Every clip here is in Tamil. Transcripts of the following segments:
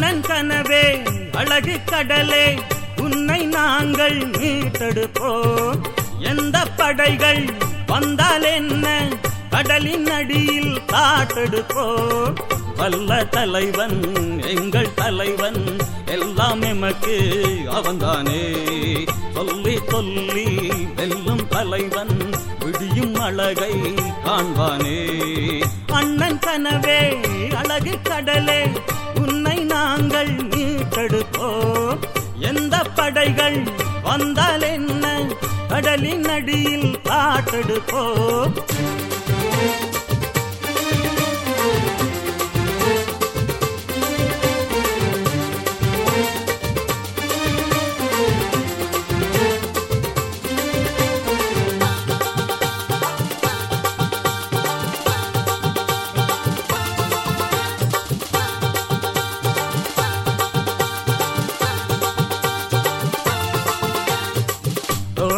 கண்ணன் கனவே அழகு கடலே உன்னை நாங்கள் மீட்டெடுப்போம். எந்த படைகள் வந்தால் என்ன கடலின் அடியில் காட்டெடுப்போம். வல்ல தலைவன் எங்கள் தலைவன் எல்லாம் எமக்கு அவன்தானே. சொல்லி சொல்லி வெல்லும் தலைவன் விடியும் அழகை காண்பானே. அண்ணன் கனவே அழகு கடலே எந்த வந்தால் என்ன கடலின் அடியில் காட்டெடுப்போம்.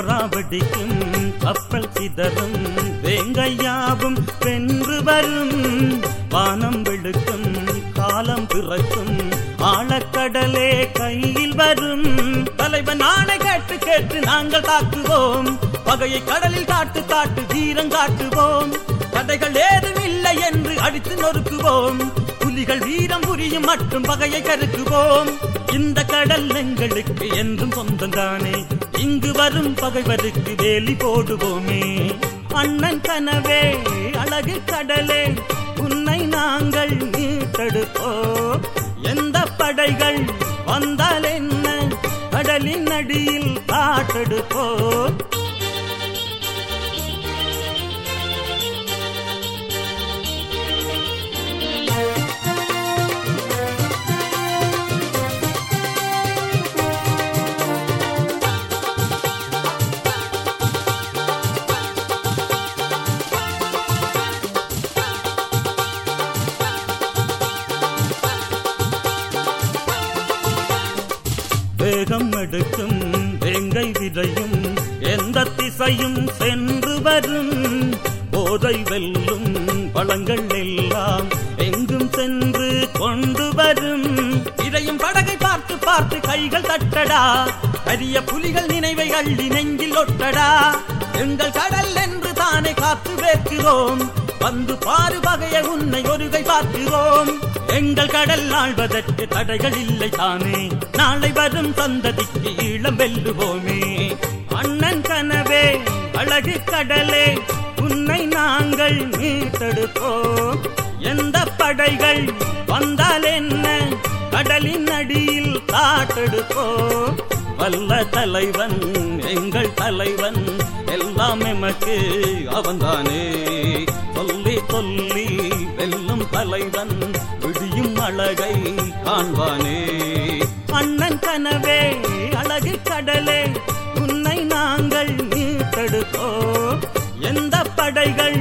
தோராவடிக்கும் கப்பல் சிதறும் வேங்கையாவும் வென்று வரும். வானம் விழுக்கும் காலம் பிறக்கும் ஆழக்கடலே கையில் வரும். தலைவன் ஆணை கேட்டு கேட்டு நாங்கள் தாக்குவோம். பகையை கடலில் காட்டு காட்டு வீரம் காட்டுவோம். தடைகள் ஏதும் இல்லை என்று அடித்து நொறுக்குவோம். புலிகள் வீரம் புரியும் மற்றும் பகையை கருக்குவோம். இந்த கடல் எங்களுக்கு என்றும் சொந்தம்தானே இங்கு வரும் பகைவருக்கு வேலி போடுவோமே. அண்ணன் கனவே அழகு கடலே உன்னை நாங்கள் மீட்டெடுப்போம். எந்த படைகள் வந்தால் என்ன? கடலின் அடியில் காட்டெடுப்போம். வேகம் எடுக்கும் வேங்கை விதையும் எந்த திசையும் சென்று வரும். போதை வெல்லும் பழங்கள் எல்லாம் எங்கும் சென்று கொண்டு வரும். இதையும் படகை பார்த்து பார்த்து கைகள் தட்டடா அரிய புலிகள் நினைவை அள்ளி நெஞ்சில் ஒட்டடா. எங்கள் கடல் என்று தானே காத்து வைக்கிறோம் வந்து பாரு வகைய உன்னை ஒருகை பார்க்கிறோம். எங்கள் கடல் ஆழ்வதற்கு தடைகள் இல்லை தானே. நாளை வரும் சந்ததிக்கு ஈழம் வெல்லுவோமே. அண்ணன் கனவே அழகு கடலே உன்னை நாங்கள் மீட்டெடுப்போம். எந்த படைகள் வந்தால் என்ன? கடலின் அடியில் காட்டெடுப்போம். வல்ல தலைவன் எங்கள் தலைவன் எல்லாம் எமக்கு அவன்தானே சொல்லில் வெல்லும் தலைவன் விடியும் அழகை காண்பானே. அண்ணன் கனவே அழகு கடலே உன்னை நாங்கள் நீ தடுப்போ எந்த படைகள்